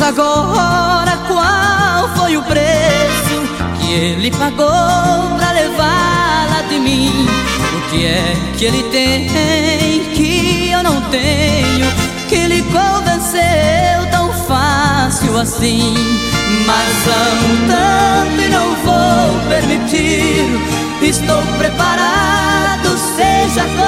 Agora qual foi o preço que ele pagou pra levá-la de mim. O que é que ele tem que eu não tenho? Que ele convenceu tão fácil assim. Mas amo tanto e não vou permitir. Estou preparado, seja como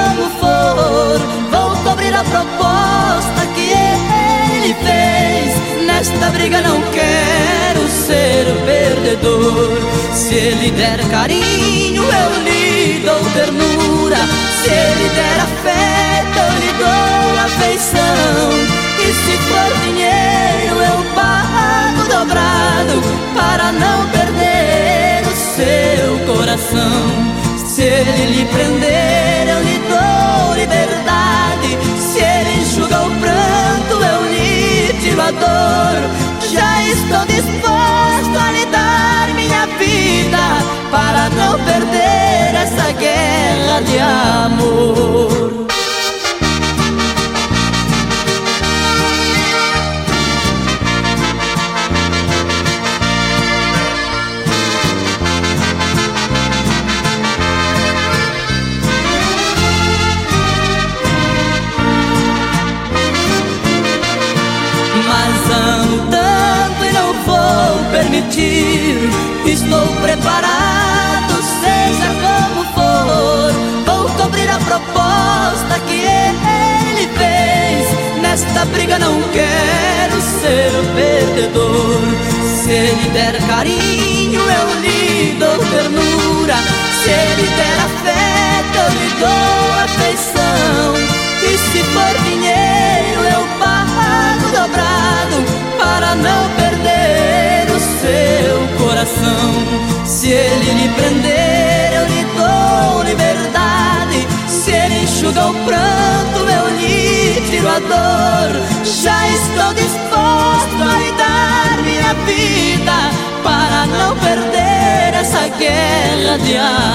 Se ele der carinho, eu lhe dou ternura. Se ele der afeto, eu lhe dou afeição. E se for dinheiro, eu pago dobrado para não perder o seu coração. Se ele lhe prender, eu lhe dou liberdade. Se ele enxuga o pranto, eu lhe tiro a dor. Já estou disposto não perder essa guerra de amor. Mas tanto e não vou permitir. Estou preparado, ser perdedor. Se ele der carinho, eu lhe dou ternura. Se ele der afeto, eu lhe dou afeição. E se for dinheiro, eu pago dobrado para não perder o seu coração. Se ele lhe prender, eu lhe dou liberdade. Se ele enxuga o pranto, eu lhe tiro a dor. Já estou disposto para não perder essa guerra de amor.